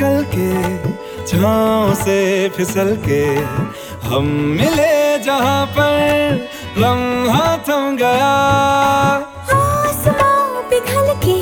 निकल के छाँव से फिसल के हम मिले जहाँ पर लम्हा थम गया। आसमां पिघल के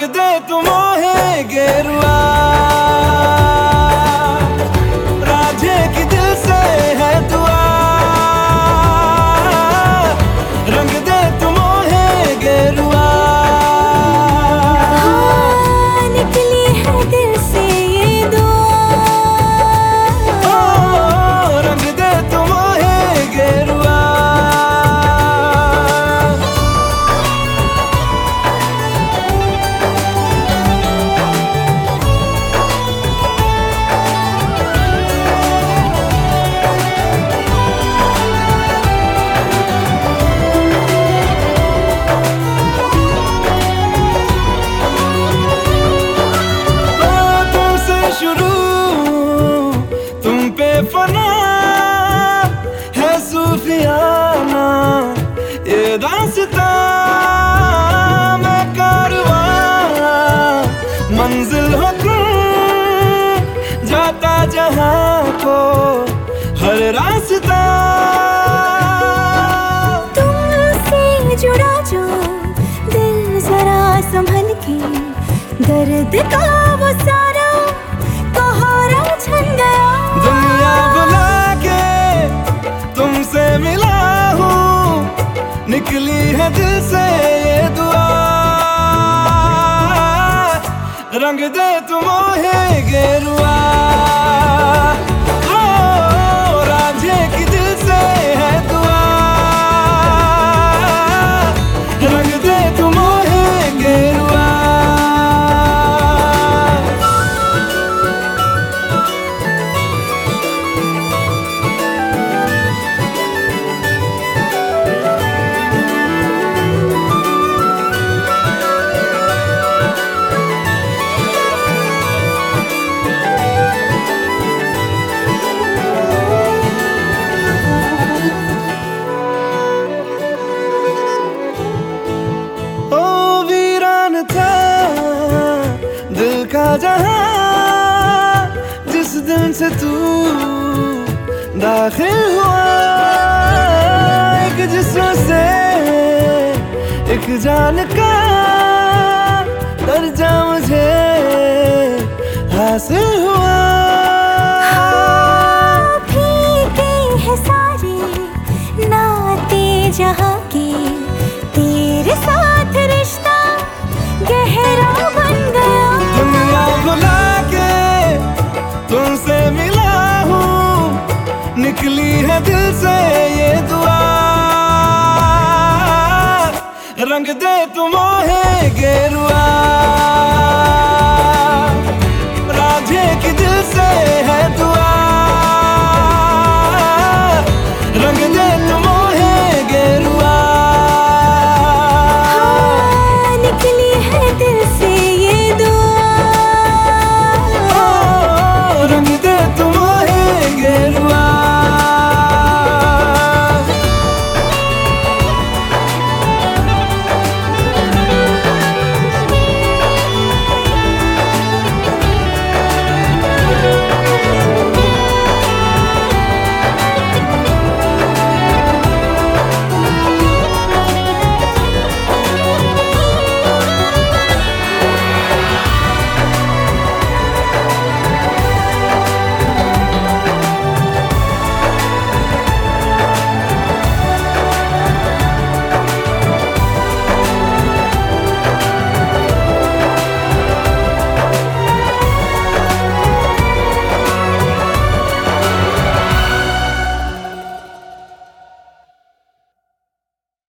रंग दे तुम है गेरुआ। मंजिल जाता हर रास्ता। जुड़ा जो दिल जरा संभल के दर्द का रंग दे तुम गेरुआ। जहाँ जिस दिन से तू दाखिल हुआ, एक जिसम से एक जान का दर्जा मुझे हासिल हुआ। निकली है दिल से ये दुआ। रंग दे तुम है गेरुआ।